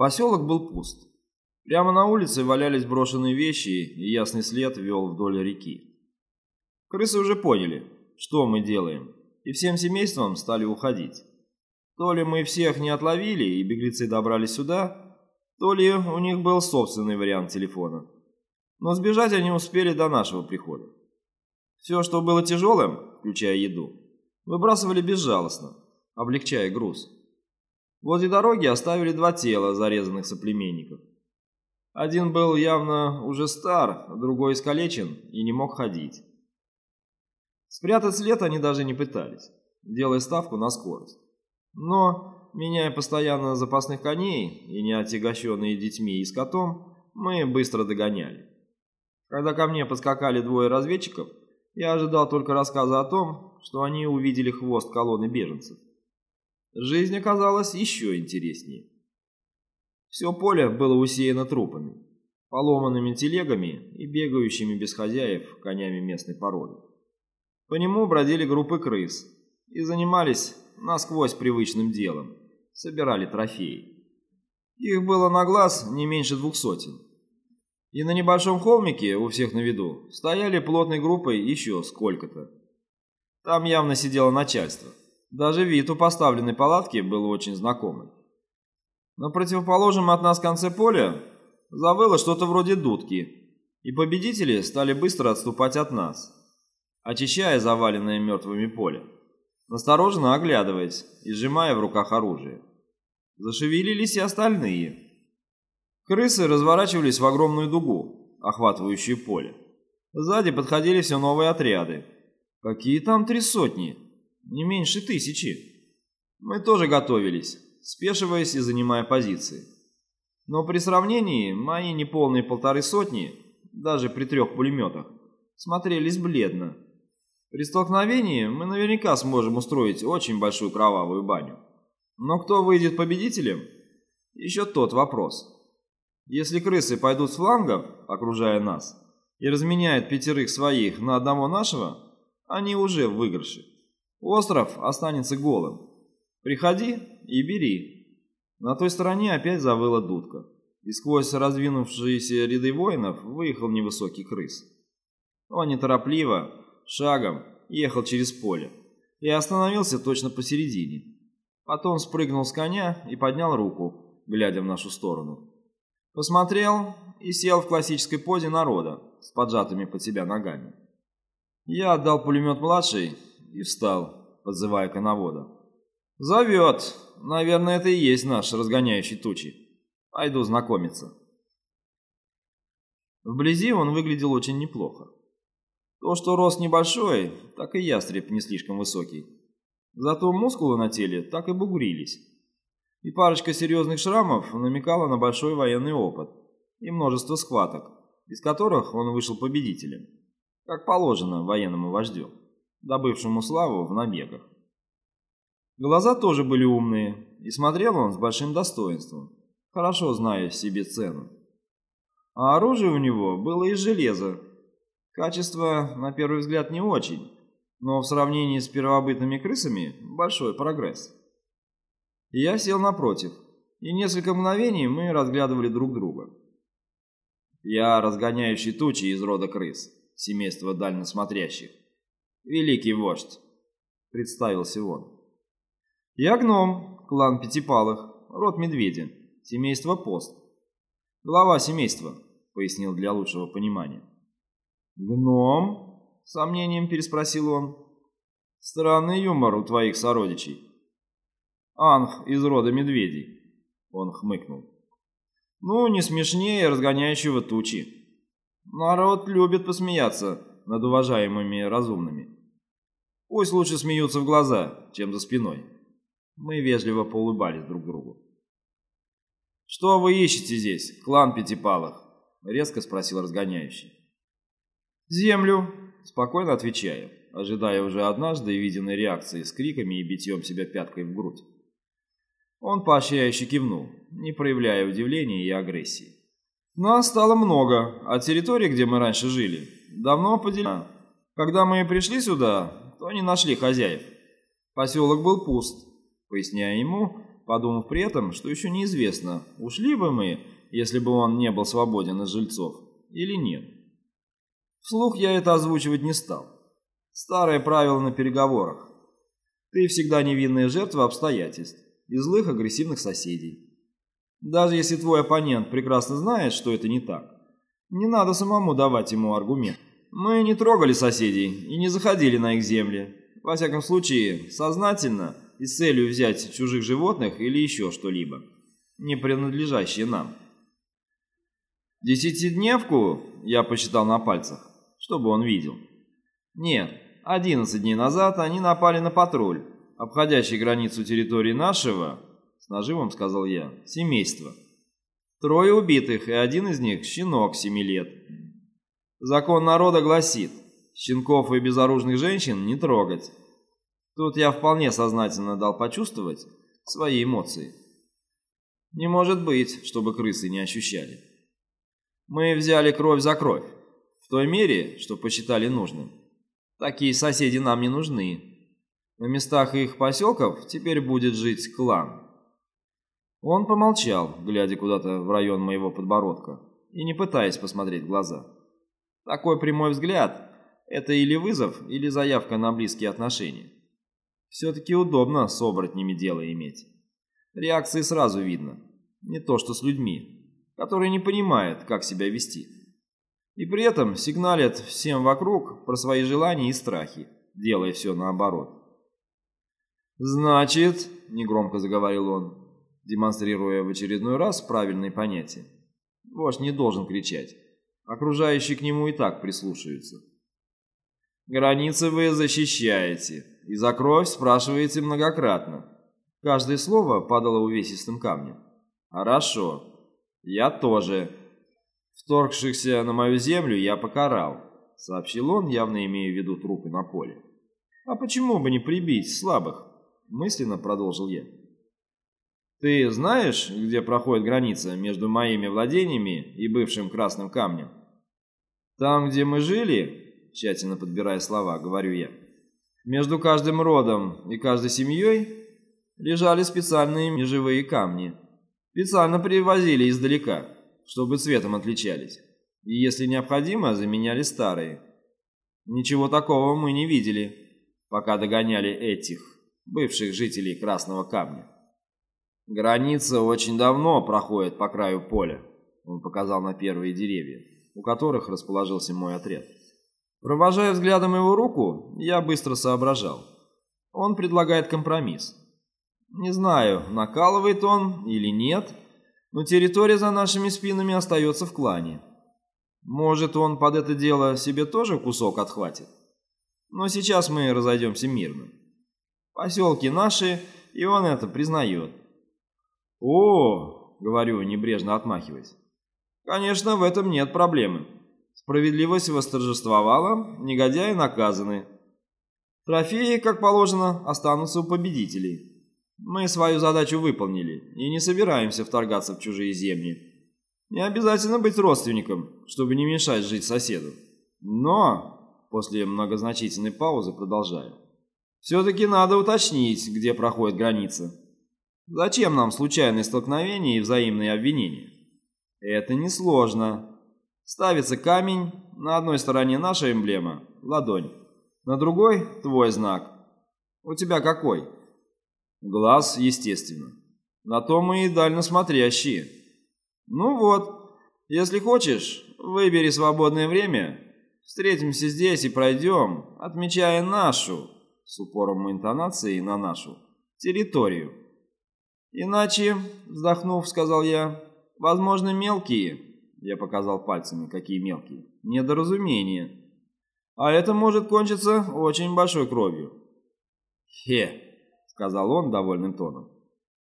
Поселок был пуст. Прямо на улице валялись брошенные вещи, и ясный след вел вдоль реки. Крысы уже поняли, что мы делаем, и всем семейством стали уходить. То ли мы всех не отловили, и беглецы добрались сюда, то ли у них был собственный вариант телефона. Но сбежать они успели до нашего прихода. Все, что было тяжелым, включая еду, выбрасывали безжалостно, облегчая груз. Возле дороги оставили два тела зарезанных соплеменников. Один был явно уже стар, другой искалечен и не мог ходить. Спрятать след они даже не пытались, делая ставку на скорость. Но, меняя постоянно запасных коней и не отягощенные детьми и скотом, мы быстро догоняли. Когда ко мне подскакали двое разведчиков, я ожидал только рассказа о том, что они увидели хвост колонны беженцев. Жизнь оказалась еще интереснее. Все поле было усеяно трупами, поломанными телегами и бегающими без хозяев конями местной породы. По нему бродили группы крыс и занимались насквозь привычным делом – собирали трофеи. Их было на глаз не меньше двух сотен. И на небольшом холмике, у всех на виду, стояли плотной группой еще сколько-то. Там явно сидело начальство. Даже вид у поставленной палатки был очень знакомый. На противоположном от нас конце поля завыло что-то вроде дудки, и победители стали быстро отступать от нас, очищая заваленное мертвыми поле, настороженно оглядываясь и сжимая в руках оружие. Зашевелились и остальные. Крысы разворачивались в огромную дугу, охватывающую поле. Сзади подходили все новые отряды. Какие там три сотни? Не меньше тысячи. Мы тоже готовились, спешиваясь и занимая позиции. Но при сравнении мои неполные полторы сотни, даже при трех пулеметах, смотрелись бледно. При столкновении мы наверняка сможем устроить очень большую кровавую баню. Но кто выйдет победителем? Еще тот вопрос. Если крысы пойдут с флангов, окружая нас, и разменяют пятерых своих на одного нашего, они уже в выигрыше. Остров останется голым. Приходи и бери. На той стороне опять завыла дудка, и сквозь раздвинувшиеся ряды воинов выехал невысокий крыс. Он неторопливо, шагом, ехал через поле и остановился точно посередине. Потом спрыгнул с коня и поднял руку, глядя в нашу сторону. Посмотрел и сел в классической позе народа с поджатыми под себя ногами. Я отдал пулемет младший и встал, подзывая коновода. «Зовет. Наверное, это и есть наш разгоняющий тучи. Пойду знакомиться». Вблизи он выглядел очень неплохо. То, что рост небольшой, так и ястреб не слишком высокий. Зато мускулы на теле так и бугрились. И парочка серьезных шрамов намекала на большой военный опыт и множество схваток, из которых он вышел победителем, как положено военному вождю добывшему славу в набегах. Глаза тоже были умные, и смотрел он с большим достоинством, хорошо зная себе цену. А оружие у него было из железа. Качество, на первый взгляд, не очень, но в сравнении с первобытными крысами большой прогресс. Я сел напротив, и несколько мгновений мы разглядывали друг друга. Я разгоняющий тучи из рода крыс, семейства дальносмотрящих. «Великий вождь», — представился он. «Я гном, клан Пятипалых, род Медведя, семейство Пост. Глава семейства», — пояснил для лучшего понимания. «Гном?» — сомнением переспросил он. «Странный юмор у твоих сородичей». «Анх из рода медведей», — он хмыкнул. «Ну, не смешнее разгоняющего тучи. Народ любит посмеяться над уважаемыми разумными. Пусть лучше смеются в глаза, чем за спиной. Мы вежливо поулыбались друг другу. «Что вы ищете здесь, клан Пятипалых?» — резко спросил разгоняющий. «Землю», — спокойно отвечаю, ожидая уже однажды виденной реакции с криками и битьем себя пяткой в грудь. Он поощряюще кивнул, не проявляя удивления и агрессии. Нас стало много, а территория, где мы раньше жили, давно поделена. Когда мы пришли сюда, то не нашли хозяев. Поселок был пуст, поясняя ему, подумав при этом, что еще неизвестно, ушли бы мы, если бы он не был свободен от жильцов, или нет. Вслух я это озвучивать не стал. Старое правило на переговорах. Ты всегда невинная жертва обстоятельств и злых агрессивных соседей. Даже если твой оппонент прекрасно знает, что это не так, не надо самому давать ему аргумент. Мы не трогали соседей и не заходили на их земли. Во всяком случае, сознательно и с целью взять чужих животных или еще что-либо, не принадлежащее нам. Десятидневку я посчитал на пальцах, чтобы он видел. Нет, 11 дней назад они напали на патруль, обходящий границу территории нашего, нажимом сказал я, семейства. Трое убитых, и один из них – щенок 7 лет. Закон народа гласит, щенков и безоружных женщин не трогать. Тут я вполне сознательно дал почувствовать свои эмоции. Не может быть, чтобы крысы не ощущали. Мы взяли кровь за кровь, в той мере, что посчитали нужным. Такие соседи нам не нужны. На местах их поселков теперь будет жить клан. Он помолчал, глядя куда-то в район моего подбородка и не пытаясь посмотреть в глаза. Такой прямой взгляд – это или вызов, или заявка на близкие отношения. Все-таки удобно с оборотнями дело иметь. Реакции сразу видно. Не то что с людьми, которые не понимают, как себя вести. И при этом сигналят всем вокруг про свои желания и страхи, делая все наоборот. «Значит», — негромко заговорил он, демонстрируя в очередной раз правильные понятия, вождь не должен кричать. Окружающие к нему и так прислушаются. «Границы вы защищаете, и за кровь спрашиваете многократно». Каждое слово падало увесистым камнем. «Хорошо. «Я тоже. Вторгшихся на мою землю я покарал», — сообщил он, явно имея в виду трупы на поле. «А почему бы не прибить слабых?» — мысленно продолжил я. «Ты знаешь, где проходит граница между моими владениями и бывшим Красным Камнем?» «Там, где мы жили», — тщательно подбирая слова, говорю я, «между каждым родом и каждой семьей лежали специальные межевые камни». Специально привозили издалека, чтобы цветом отличались. И если необходимо, заменяли старые. Ничего такого мы не видели, пока догоняли этих, бывших жителей Красного Камня. Граница очень давно проходит по краю поля, он показал на первые деревья, у которых расположился мой отряд. Провожая взглядом его руку, я быстро соображал. Он предлагает компромисс. Не знаю, накалывает он или нет, но территория за нашими спинами остается в клане. Может, он под это дело себе тоже кусок отхватит? Но сейчас мы разойдемся мирно. Поселки наши, и он это признает. «О!» — говорю, небрежно отмахиваясь. «Конечно, в этом нет проблемы. Справедливость восторжествовала, негодяи наказаны. Трофеи, как положено, останутся у победителей». Мы свою задачу выполнили и не собираемся вторгаться в чужие земли. Не обязательно быть родственником, чтобы не мешать жить соседу. Но, после многозначительной паузы продолжаю, все-таки надо уточнить, где проходит граница. Зачем нам случайные столкновения и взаимные обвинения? Это несложно. Ставится камень, на одной стороне наша эмблема, ладонь, на другой твой знак. У тебя какой? Глаз, естественно. На то мы и дальносмотрящие. Ну вот, если хочешь, выбери свободное время, встретимся здесь и пройдем, отмечая нашу, с упором интонации на нашу, территорию. Иначе, вздохнув, сказал я, возможно, мелкие, я показал пальцами, какие мелкие, недоразумения. А это может кончиться очень большой кровью. Хе, сказал он довольным тоном.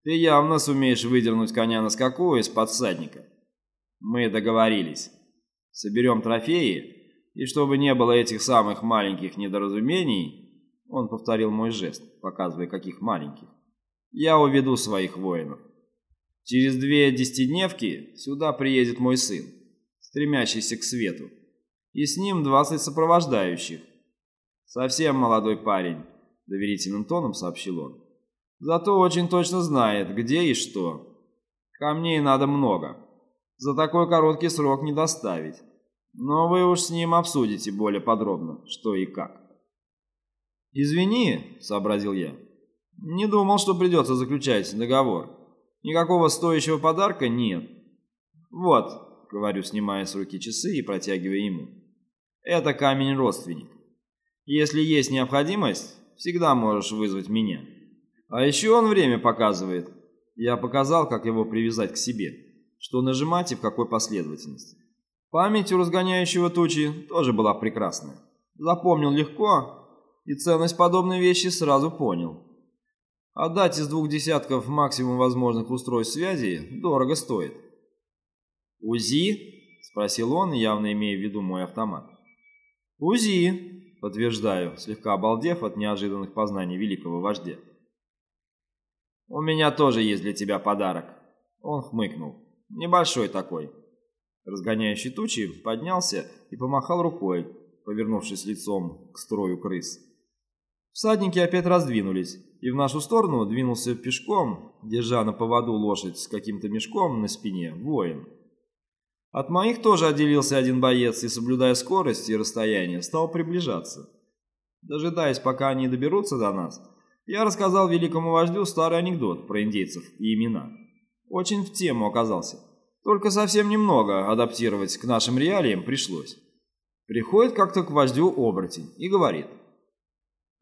«Ты явно сумеешь выдернуть коня на скаку из подсадника. Мы договорились. Соберем трофеи, и чтобы не было этих самых маленьких недоразумений, он повторил мой жест, показывая, каких маленьких, я уведу своих воинов. Через две десятидневки сюда приедет мой сын, стремящийся к свету, и с ним двадцать сопровождающих. Совсем молодой парень, доверительным тоном сообщил он. Зато очень точно знает, где и что. Камней надо много. За такой короткий срок не доставить. Но вы уж с ним обсудите более подробно, что и как. «Извини», — сообразил я. «Не думал, что придется заключать договор. Никакого стоящего подарка нет». «Вот», — говорю, снимая с руки часы и протягивая ему. «Это камень-родственник. Если есть необходимость, всегда можешь вызвать меня. А еще он время показывает. Я показал, как его привязать к себе, что нажимать и в какой последовательности. Память у разгоняющего тучи тоже была прекрасная. Запомнил легко и ценность подобной вещи сразу понял. Отдать из двух десятков максимум возможных устройств связи дорого стоит. «УЗИ?» – спросил он, явно имея в виду мой автомат. «УЗИ», – подтверждаю, слегка обалдев от неожиданных познаний великого вождя. «У меня тоже есть для тебя подарок», – он хмыкнул. «Небольшой такой». Разгоняющий тучи поднялся и помахал рукой, повернувшись лицом к строю крыс. Всадники опять раздвинулись, и в нашу сторону двинулся пешком, держа на поводу лошадь с каким-то мешком на спине, воин. От моих тоже отделился один боец и, соблюдая скорость и расстояние, стал приближаться. Дожидаясь, пока они доберутся до нас, я рассказал великому вождю старый анекдот про индейцев и имена. Очень в тему оказался. Только совсем немного адаптировать к нашим реалиям пришлось. Приходит как-то к вождю оборотень и говорит.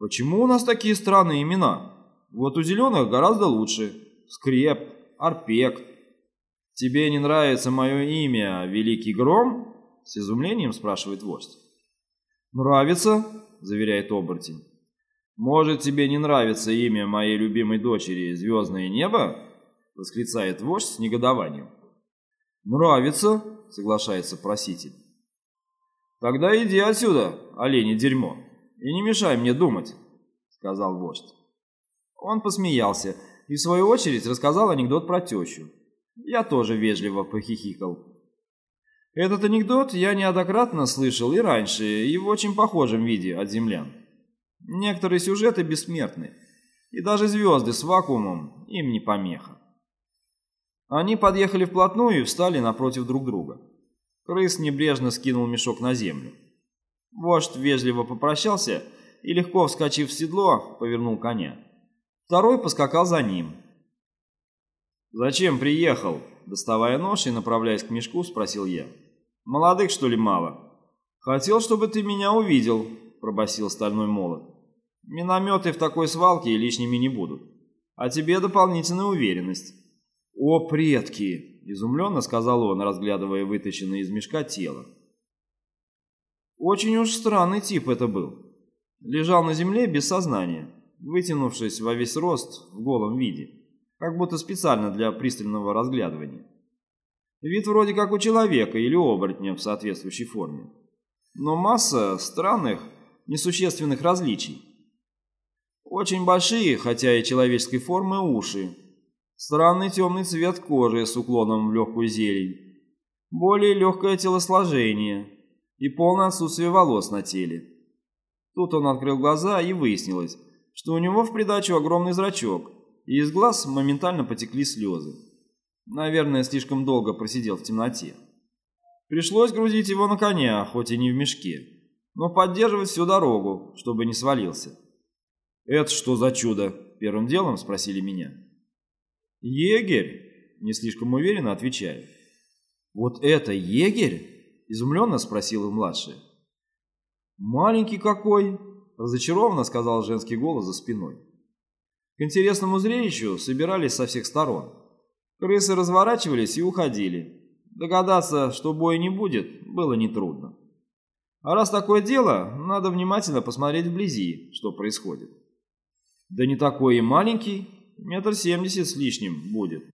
«Почему у нас такие странные имена? Вот у зеленых гораздо лучше. Скреп, Арпек. Тебе не нравится мое имя, Великий Гром?» С изумлением спрашивает вождь. «Нравится», — заверяет оборотень. «Может, тебе не нравится имя моей любимой дочери Звездное небо?» — восклицает вождь с негодованием. «Нравится», — соглашается проситель. «Тогда иди отсюда, олени дерьмо, и не мешай мне думать», — сказал вождь. Он посмеялся и, в свою очередь, рассказал анекдот про тещу. Я тоже вежливо похихикал. Этот анекдот я неоднократно слышал и раньше, и в очень похожем виде от землян. Некоторые сюжеты бессмертны, и даже звезды с вакуумом им не помеха. Они подъехали вплотную и встали напротив друг друга. Крыс небрежно скинул мешок на землю. Вождь вежливо попрощался и, легко вскочив в седло, повернул коня. Второй поскакал за ним. «Зачем приехал?» Доставая нож и направляясь к мешку, спросил я. «Молодых, что ли, мало?» «Хотел, чтобы ты меня увидел», — пробасил стальной молот. «Минометы в такой свалке лишними не будут. А тебе дополнительная уверенность». «О, предки!» – изумленно сказал он, разглядывая вытащенное из мешка тело. Очень уж странный тип это был. Лежал на земле без сознания, вытянувшись во весь рост в голом виде, как будто специально для пристального разглядывания. Вид вроде как у человека или оборотня в соответствующей форме. Но масса странных, несущественных различий. Очень большие, хотя и человеческой формы, уши, Странный темный цвет кожи с уклоном в легкую зелень. Более легкое телосложение и полное отсутствие волос на теле. Тут он открыл глаза и выяснилось, что у него в придачу огромный зрачок, и из глаз моментально потекли слезы. Наверное, слишком долго просидел в темноте. Пришлось грузить его на коня, хоть и не в мешке, но поддерживать всю дорогу, чтобы не свалился. «Это что за чудо?» – первым делом спросили меня. «Егерь?» – не слишком уверенно отвечаю. «Вот это егерь?» – изумленно спросил и младший. «Маленький какой!» – разочарованно сказал женский голос за спиной. К интересному зрелищу собирались со всех сторон. Крысы разворачивались и уходили. Догадаться, что боя не будет, было нетрудно. А раз такое дело, надо внимательно посмотреть вблизи, что происходит. Да не такой и маленький, метр семьдесят с лишним будет.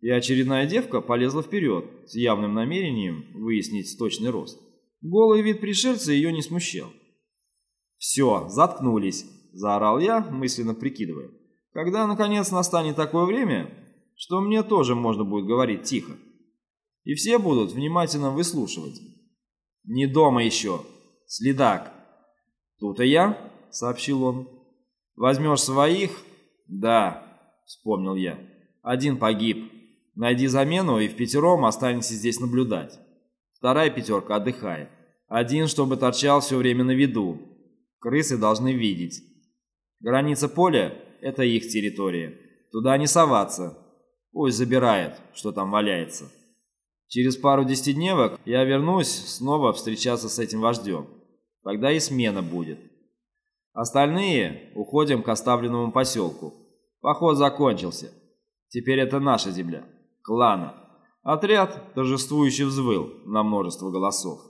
И очередная девка полезла вперед с явным намерением выяснить точный рост. Голый вид пришельца ее не смущал. «Все, заткнулись!» – заорал я, мысленно прикидывая. «Когда, наконец, настанет такое время, что мне тоже можно будет говорить тихо, и все будут внимательно выслушивать. Не дома еще, следак!» «Тут и я», – сообщил он. «Возьмешь своих, «Да», — вспомнил я. «Один погиб. Найди замену и в пятером останемся здесь наблюдать. Вторая пятерка отдыхает. Один, чтобы торчал все время на виду. Крысы должны видеть. Граница поля — это их территория. Туда не соваться. Пусть забирает, что там валяется. Через пару десятидневок я вернусь снова встречаться с этим вождем. Тогда и смена будет. Остальные уходим к оставленному поселку. Поход закончился. Теперь это наша земля. Клана. Отряд торжествующе взвыл на множество голосов.